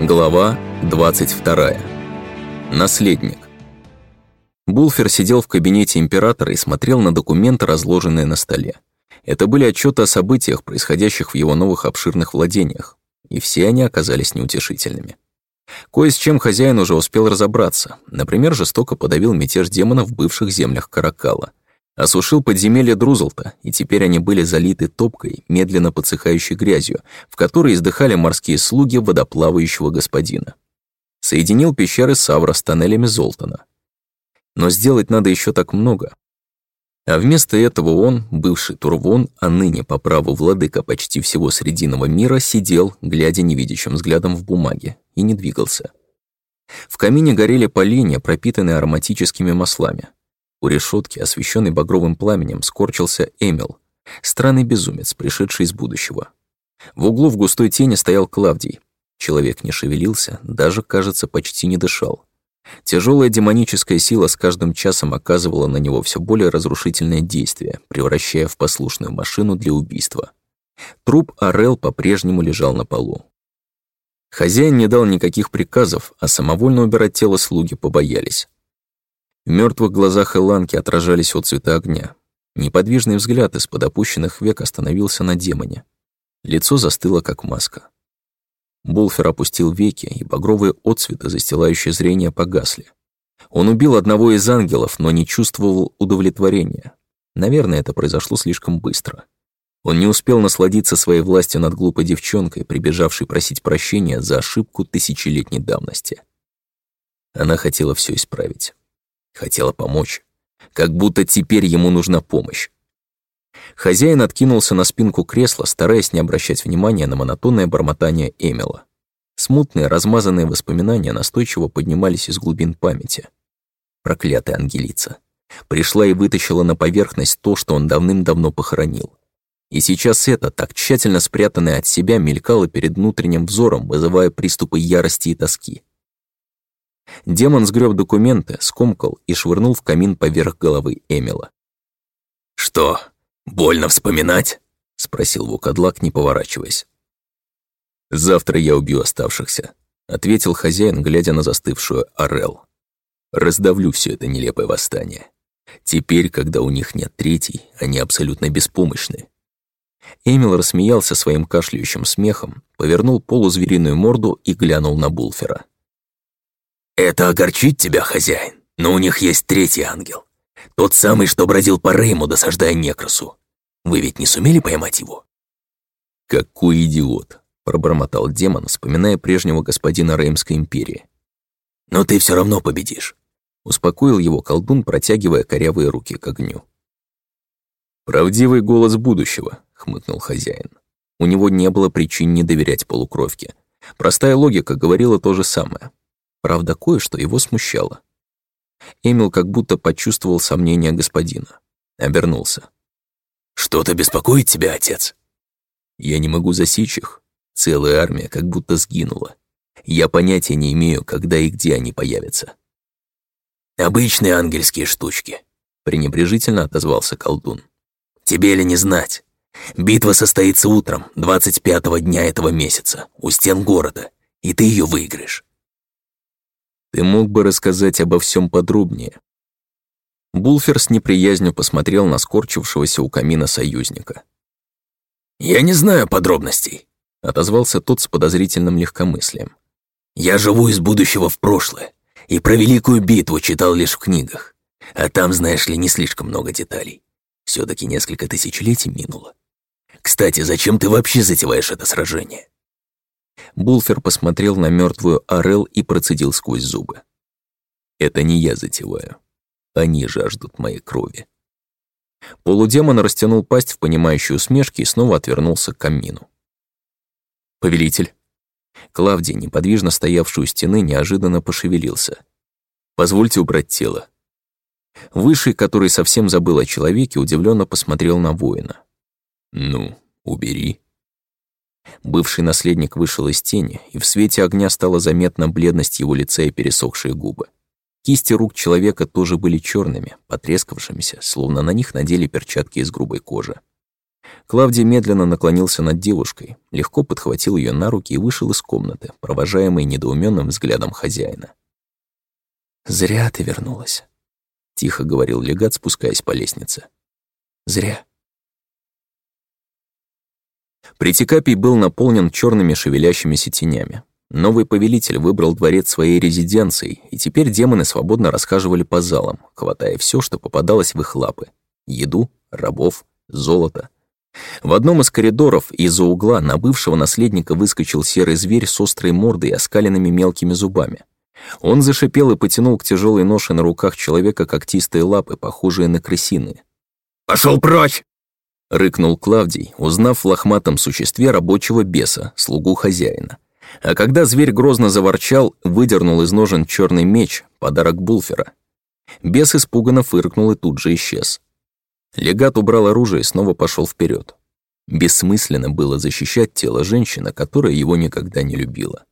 Глава 22. Наследник. Булфер сидел в кабинете императора и смотрел на документы, разложенные на столе. Это были отчеты о событиях, происходящих в его новых обширных владениях, и все они оказались неутешительными. Кое с чем хозяин уже успел разобраться. Например, жестоко подавил мятеж демонов в бывших землях Каракала — Осушил подземелье Друзлта, и теперь они были залиты топкой, медленно подсыхающей грязью, в которой издыхали морские слуги водоплавающего господина. Соединил пещеры Савра с тоннелями Золтана. Но сделать надо еще так много. А вместо этого он, бывший Турвон, а ныне по праву владыка почти всего Срединного мира, сидел, глядя невидящим взглядом в бумаге, и не двигался. В камине горели поленья, пропитанные ароматическими маслами. У решетки, освещенный багровым пламенем, скорчился Эмил, странный безумец, пришедший из будущего. В углу в густой тени стоял Клавдий. Человек не шевелился, даже, кажется, почти не дышал. Тяжелая демоническая сила с каждым часом оказывала на него все более разрушительное действие, превращая в послушную машину для убийства. Труп Орел по-прежнему лежал на полу. Хозяин не дал никаких приказов, а самовольно убирать тело слуги побоялись. В мертвых глазах Эланки отражались отцветы огня. Неподвижный взгляд из-под опущенных век остановился на демоне. Лицо застыло, как маска. Булфер опустил веки, и багровые отцветы, застилающие зрение, погасли. Он убил одного из ангелов, но не чувствовал удовлетворения. Наверное, это произошло слишком быстро. Он не успел насладиться своей властью над глупой девчонкой, прибежавшей просить прощения за ошибку тысячелетней давности. Она хотела все исправить. Хотела помочь. Как будто теперь ему нужна помощь. Хозяин откинулся на спинку кресла, стараясь не обращать внимания на монотонное бормотание Эмила. Смутные, размазанные воспоминания настойчиво поднимались из глубин памяти. Проклятая Ангелица. Пришла и вытащила на поверхность то, что он давным-давно похоронил. И сейчас это, так тщательно спрятанное от себя, мелькало перед внутренним взором, вызывая приступы ярости и тоски. Демон сгреб документы, скомкал и швырнул в камин поверх головы Эмила. «Что, больно вспоминать?» — спросил Вукадлак, не поворачиваясь. «Завтра я убью оставшихся», — ответил хозяин, глядя на застывшую Орел. «Раздавлю все это нелепое восстание. Теперь, когда у них нет третий, они абсолютно беспомощны». Эмил рассмеялся своим кашляющим смехом, повернул полузвериную морду и глянул на Булфера. «Это огорчит тебя, хозяин, но у них есть третий ангел. Тот самый, что бродил по Рейму, досаждая Некросу. Вы ведь не сумели поймать его?» «Какой идиот!» — пробормотал демон, вспоминая прежнего господина Реймской империи. «Но ты все равно победишь», — успокоил его колдун, протягивая корявые руки к огню. «Правдивый голос будущего», — хмыкнул хозяин. У него не было причин не доверять полукровке. Простая логика говорила то же самое. Правда, кое-что его смущало. Эмил как будто почувствовал сомнение господина. Обернулся. «Что-то беспокоит тебя, отец?» «Я не могу засечь их. Целая армия как будто сгинула. Я понятия не имею, когда и где они появятся». «Обычные ангельские штучки», — пренебрежительно отозвался колдун. «Тебе ли не знать? Битва состоится утром, 25-го дня этого месяца, у стен города, и ты ее выиграешь. Ты мог бы рассказать обо всем подробнее. Булфер с неприязнью посмотрел на скорчившегося у камина союзника. «Я не знаю подробностей», — отозвался тот с подозрительным легкомыслием. «Я живу из будущего в прошлое, и про Великую битву читал лишь в книгах. А там, знаешь ли, не слишком много деталей. все таки несколько тысячелетий минуло. Кстати, зачем ты вообще затеваешь это сражение?» Булфер посмотрел на мертвую Орел и процедил сквозь зубы. «Это не я затеваю. Они жаждут моей крови». Полудемон растянул пасть в понимающей усмешке и снова отвернулся к камину. «Повелитель». Клавдий, неподвижно стоявший у стены, неожиданно пошевелился. «Позвольте убрать тело». Высший, который совсем забыл о человеке, удивленно посмотрел на воина. «Ну, убери». Бывший наследник вышел из тени, и в свете огня стала заметна бледность его лица и пересохшие губы. Кисти рук человека тоже были черными, потрескавшимися, словно на них надели перчатки из грубой кожи. Клавдий медленно наклонился над девушкой, легко подхватил ее на руки и вышел из комнаты, провожаемый недоуменным взглядом хозяина. «Зря ты вернулась», — тихо говорил легат, спускаясь по лестнице. «Зря». Притекапий был наполнен черными шевелящимися тенями. Новый повелитель выбрал дворец своей резиденцией, и теперь демоны свободно расхаживали по залам, хватая все, что попадалось в их лапы. Еду, рабов, золото. В одном из коридоров из-за угла на бывшего наследника выскочил серый зверь с острой мордой и оскаленными мелкими зубами. Он зашипел и потянул к тяжелой ноше на руках человека когтистые лапы, похожие на крысиные. «Пошел прочь!» — рыкнул Клавдий, узнав в лохматом существе рабочего беса, слугу хозяина. А когда зверь грозно заворчал, выдернул из ножен черный меч, подарок Булфера. Бес испуганно фыркнул и тут же исчез. Легат убрал оружие и снова пошел вперед. Бессмысленно было защищать тело женщины, которая его никогда не любила.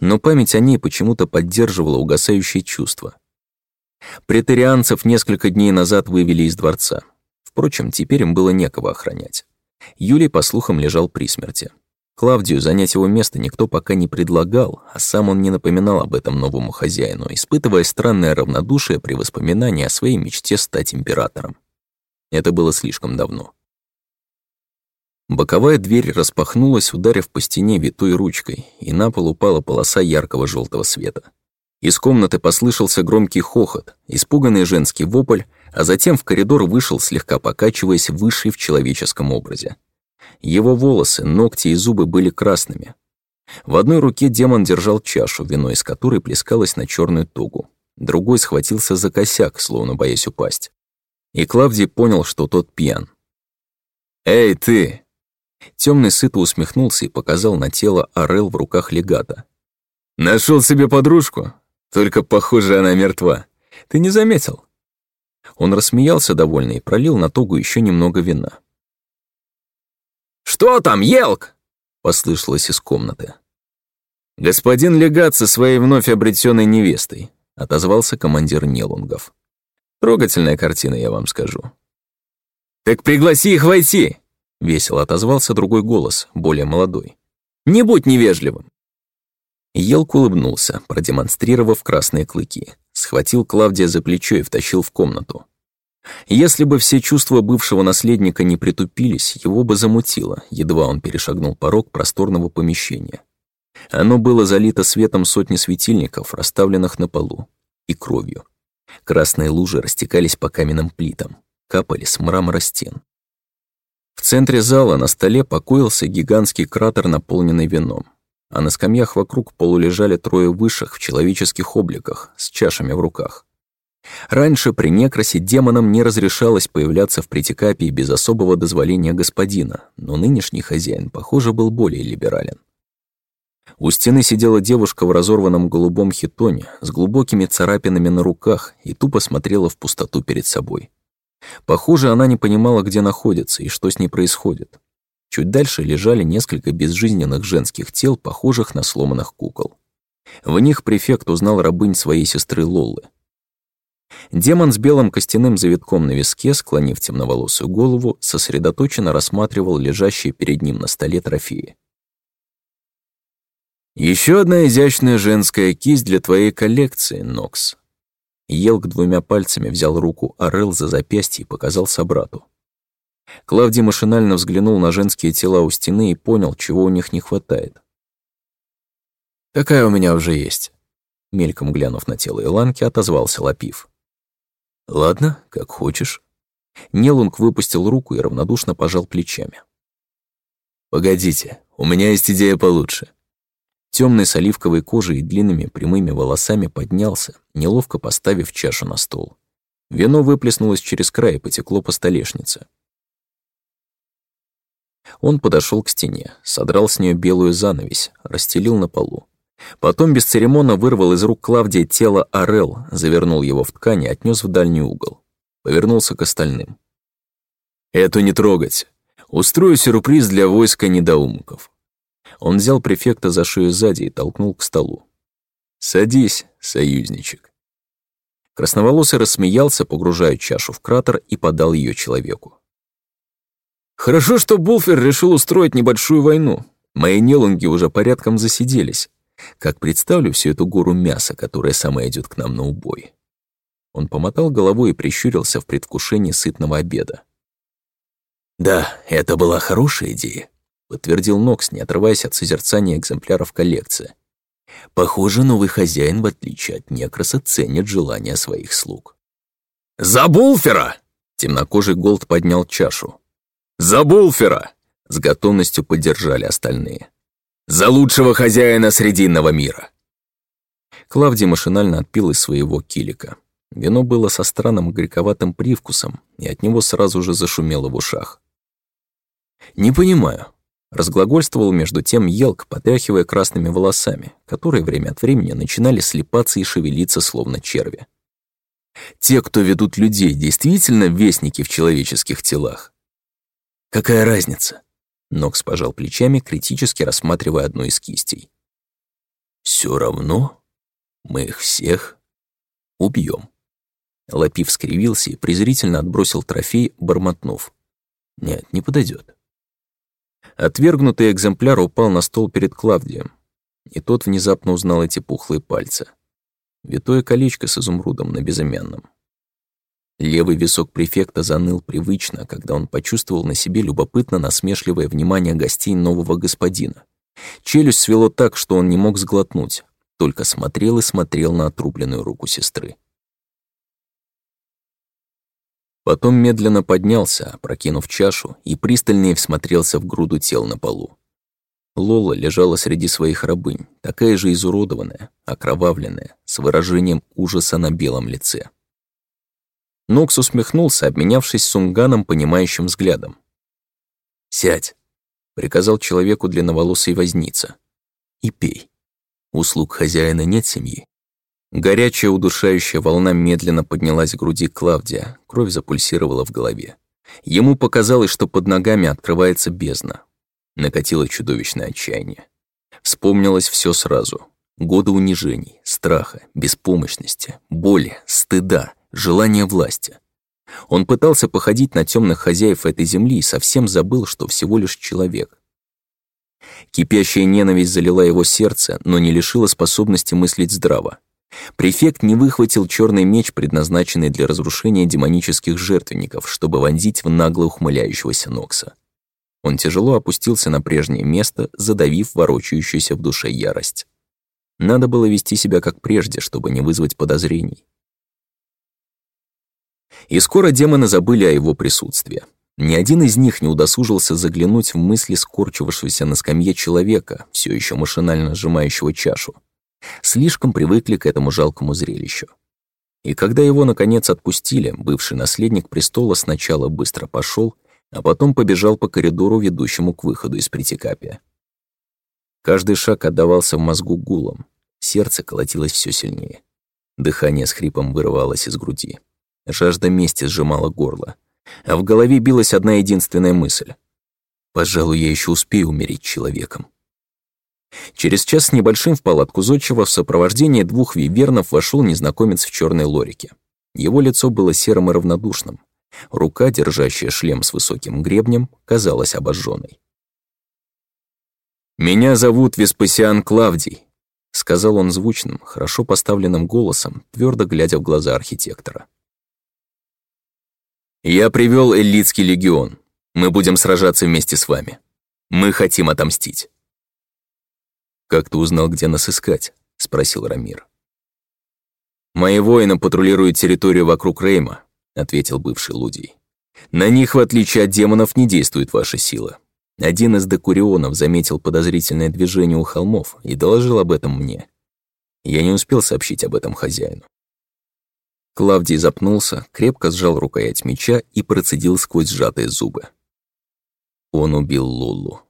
Но память о ней почему-то поддерживала угасающее чувство. Претарианцев несколько дней назад вывели из дворца. Впрочем, теперь им было некого охранять. Юлий, по слухам, лежал при смерти. Клавдию занять его место никто пока не предлагал, а сам он не напоминал об этом новому хозяину, испытывая странное равнодушие при воспоминании о своей мечте стать императором. Это было слишком давно. Боковая дверь распахнулась, ударив по стене витой ручкой, и на пол упала полоса яркого желтого света. Из комнаты послышался громкий хохот, испуганный женский вопль, а затем в коридор вышел, слегка покачиваясь, высший в человеческом образе. Его волосы, ногти и зубы были красными. В одной руке демон держал чашу, вино из которой плескалось на черную тугу. Другой схватился за косяк, словно боясь упасть. И Клавдий понял, что тот пьян. «Эй, ты!» Темный сыто усмехнулся и показал на тело Орел в руках легата. Нашел себе подружку? Только, похоже, она мертва. Ты не заметил?» Он рассмеялся довольно и пролил на тогу еще немного вина. «Что там, Елк?» — послышалось из комнаты. «Господин легат со своей вновь обретенной невестой», — отозвался командир Нелунгов. «Трогательная картина, я вам скажу». «Так пригласи их войти!» — весело отозвался другой голос, более молодой. «Не будь невежливым!» Елк улыбнулся, продемонстрировав красные клыки, схватил Клавдия за плечо и втащил в комнату. Если бы все чувства бывшего наследника не притупились, его бы замутило, едва он перешагнул порог просторного помещения. Оно было залито светом сотни светильников, расставленных на полу, и кровью. Красные лужи растекались по каменным плитам, капали с мрамора стен. В центре зала на столе покоился гигантский кратер, наполненный вином, а на скамьях вокруг полулежали трое высших в человеческих обликах с чашами в руках. Раньше при некрасе демонам не разрешалось появляться в притекапии без особого дозволения господина, но нынешний хозяин, похоже, был более либерален. У стены сидела девушка в разорванном голубом хитоне с глубокими царапинами на руках и тупо смотрела в пустоту перед собой. Похоже, она не понимала, где находится и что с ней происходит. Чуть дальше лежали несколько безжизненных женских тел, похожих на сломанных кукол. В них префект узнал рабынь своей сестры Лоллы. Демон с белым костяным завитком на виске, склонив темноволосую голову, сосредоточенно рассматривал лежащие перед ним на столе трофеи. Еще одна изящная женская кисть для твоей коллекции, Нокс». Елк двумя пальцами взял руку Орел за запястье и показал собрату. Клавдий машинально взглянул на женские тела у стены и понял, чего у них не хватает. «Такая у меня уже есть», — мельком глянув на тело Иланки, отозвался Лапив. «Ладно, как хочешь». Нелунг выпустил руку и равнодушно пожал плечами. «Погодите, у меня есть идея получше». Темный с оливковой кожей и длинными прямыми волосами поднялся, неловко поставив чашу на стол. Вино выплеснулось через край и потекло по столешнице. Он подошел к стене, содрал с нее белую занавесь, расстелил на полу. Потом бесцеремонно вырвал из рук Клавдия тело Орел, завернул его в ткань и отнес в дальний угол. Повернулся к остальным. «Эту не трогать. Устрою сюрприз для войска недоумков». Он взял префекта за шею сзади и толкнул к столу. «Садись, союзничек». Красноволосый рассмеялся, погружая чашу в кратер и подал ее человеку. Хорошо, что Булфер решил устроить небольшую войну. Мои нелунги уже порядком засиделись. Как представлю всю эту гору мяса, которая сама идет к нам на убой. Он помотал головой и прищурился в предвкушении сытного обеда. «Да, это была хорошая идея», — подтвердил Нокс, не отрываясь от созерцания экземпляров коллекции. «Похоже, новый хозяин, в отличие от некраса, ценит желания своих слуг». «За Булфера!» — темнокожий Голд поднял чашу. «За Булфера!» — с готовностью поддержали остальные. «За лучшего хозяина Срединного мира!» Клавдий машинально отпил из своего килика. Вино было со странным горьковатым привкусом, и от него сразу же зашумело в ушах. «Не понимаю», — разглагольствовал между тем Елк, потряхивая красными волосами, которые время от времени начинали слепаться и шевелиться, словно черви. «Те, кто ведут людей, действительно вестники в человеческих телах?» «Какая разница?» Нокс пожал плечами, критически рассматривая одну из кистей. «Все равно мы их всех убьем. Лапив скривился и презрительно отбросил трофей, бормотнув. «Нет, не подойдет. Отвергнутый экземпляр упал на стол перед Клавдием, и тот внезапно узнал эти пухлые пальцы. Витое колечко с изумрудом на безымянном. Левый висок префекта заныл привычно, когда он почувствовал на себе любопытно насмешливое внимание гостей нового господина. Челюсть свело так, что он не мог сглотнуть, только смотрел и смотрел на отрубленную руку сестры. Потом медленно поднялся, прокинув чашу, и пристальнее всмотрелся в груду тел на полу. Лола лежала среди своих рабынь, такая же изуродованная, окровавленная, с выражением ужаса на белом лице. Нокс усмехнулся, обменявшись с Унганом понимающим взглядом. «Сядь», — приказал человеку длинноволосый возница, — «и пей. Услуг хозяина нет семьи, Горячая удушающая волна медленно поднялась к груди Клавдия, кровь запульсировала в голове. Ему показалось, что под ногами открывается бездна. Накатило чудовищное отчаяние. Вспомнилось все сразу. Годы унижений, страха, беспомощности, боли, стыда, желания власти. Он пытался походить на темных хозяев этой земли и совсем забыл, что всего лишь человек. Кипящая ненависть залила его сердце, но не лишила способности мыслить здраво. Префект не выхватил черный меч, предназначенный для разрушения демонических жертвенников, чтобы вонзить в нагло ухмыляющегося Нокса. Он тяжело опустился на прежнее место, задавив ворочающуюся в душе ярость. Надо было вести себя как прежде, чтобы не вызвать подозрений. И скоро демоны забыли о его присутствии. Ни один из них не удосужился заглянуть в мысли скорчившегося на скамье человека, все еще машинально сжимающего чашу. Слишком привыкли к этому жалкому зрелищу. И когда его, наконец, отпустили, бывший наследник престола сначала быстро пошел, а потом побежал по коридору, ведущему к выходу из притекапия. Каждый шаг отдавался в мозгу гулом, сердце колотилось все сильнее. Дыхание с хрипом вырывалось из груди. Жажда мести сжимала горло. А в голове билась одна единственная мысль. «Пожалуй, я еще успею умереть человеком». Через час с небольшим в палатку зодчего в сопровождении двух вивернов вошел незнакомец в черной лорике. Его лицо было серым и равнодушным. Рука, держащая шлем с высоким гребнем, казалась обожженной. «Меня зовут Веспасиан Клавдий», — сказал он звучным, хорошо поставленным голосом, твердо глядя в глаза архитектора. «Я привел Эллитский легион. Мы будем сражаться вместе с вами. Мы хотим отомстить». «Как ты узнал, где нас искать?» — спросил Рамир. «Мои воины патрулируют территорию вокруг Рейма», — ответил бывший Лудий. «На них, в отличие от демонов, не действует ваша сила. Один из декурионов заметил подозрительное движение у холмов и доложил об этом мне. Я не успел сообщить об этом хозяину». Клавдий запнулся, крепко сжал рукоять меча и процедил сквозь сжатые зубы. Он убил Лулу.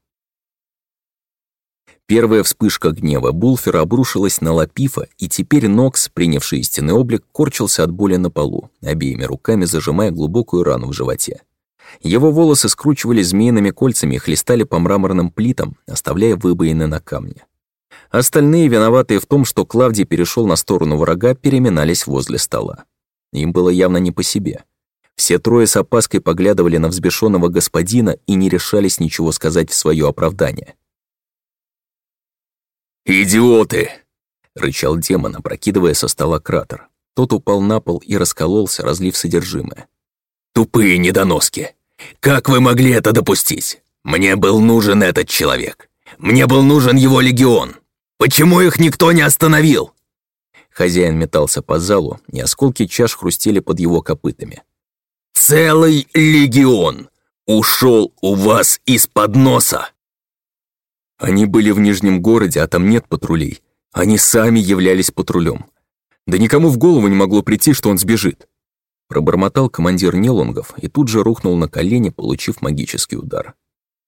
Первая вспышка гнева Булфера обрушилась на Лапифа, и теперь Нокс, принявший истинный облик, корчился от боли на полу, обеими руками зажимая глубокую рану в животе. Его волосы скручивались змеиными кольцами и хлестали по мраморным плитам, оставляя выбоины на камне. Остальные, виноватые в том, что Клавдий перешел на сторону врага, переминались возле стола. Им было явно не по себе. Все трое с опаской поглядывали на взбешенного господина и не решались ничего сказать в свое оправдание. «Идиоты!» — рычал демон, опрокидывая со стола кратер. Тот упал на пол и раскололся, разлив содержимое. «Тупые недоноски! Как вы могли это допустить? Мне был нужен этот человек. Мне был нужен его легион. Почему их никто не остановил?» Хозяин метался по залу, и осколки чаш хрустели под его копытами. «Целый легион ушел у вас из-под носа!» Они были в Нижнем городе, а там нет патрулей. Они сами являлись патрулем. Да никому в голову не могло прийти, что он сбежит. Пробормотал командир Нелунгов и тут же рухнул на колени, получив магический удар.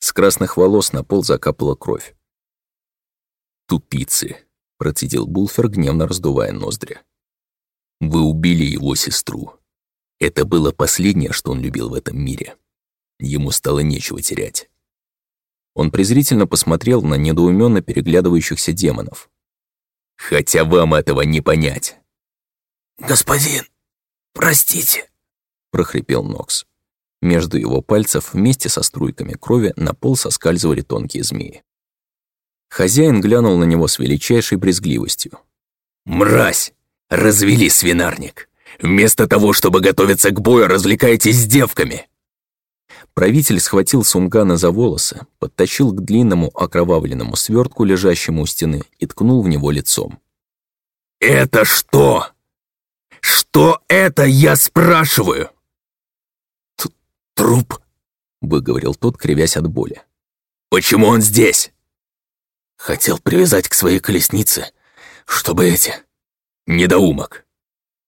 С красных волос на пол закапала кровь. «Тупицы», — процедил Булфер, гневно раздувая ноздри. «Вы убили его сестру. Это было последнее, что он любил в этом мире. Ему стало нечего терять». Он презрительно посмотрел на недоуменно переглядывающихся демонов. «Хотя вам этого не понять». «Господин, простите», — прохрипел Нокс. Между его пальцев вместе со струйками крови на пол соскальзывали тонкие змеи. Хозяин глянул на него с величайшей брезгливостью. «Мразь! Развели свинарник! Вместо того, чтобы готовиться к бою, развлекаетесь с девками!» Правитель схватил Сумгана за волосы, подтащил к длинному окровавленному свертку, лежащему у стены, и ткнул в него лицом. «Это что? Что это, я спрашиваю?» «Труп», — выговорил тот, кривясь от боли. «Почему он здесь?» Хотел привязать к своей колеснице, чтобы эти... Недоумок.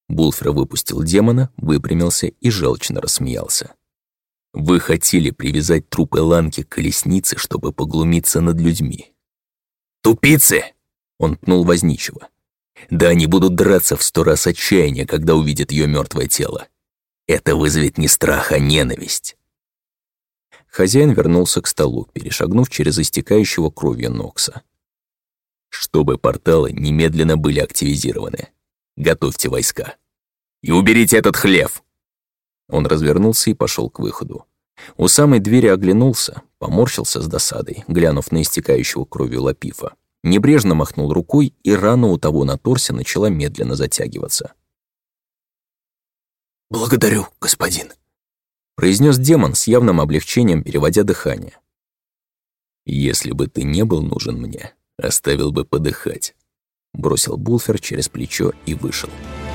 Булфер выпустил демона, выпрямился и желчно рассмеялся. Вы хотели привязать труп Эланки к колеснице, чтобы поглумиться над людьми. «Тупицы!» — он пнул возничего. «Да они будут драться в сто раз отчаяния, когда увидят ее мертвое тело. Это вызовет не страх, а ненависть». Хозяин вернулся к столу, перешагнув через истекающего кровью Нокса. «Чтобы порталы немедленно были активизированы. Готовьте войска. И уберите этот хлев!» Он развернулся и пошел к выходу. У самой двери оглянулся, поморщился с досадой, глянув на истекающего кровью Лапифа. Небрежно махнул рукой, и рана у того на торсе начала медленно затягиваться. «Благодарю, господин», произнес демон с явным облегчением, переводя дыхание. «Если бы ты не был нужен мне, оставил бы подыхать», бросил Булфер через плечо и вышел. «Булфер»